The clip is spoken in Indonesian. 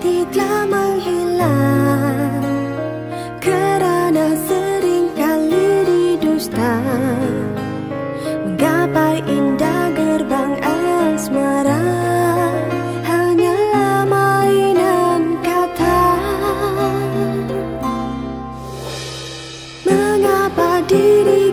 tidaklah menghilang Kerana sering kali didusta. Menggapai indah gerbang asmara Hanyalah mainan kata. Mengapa diri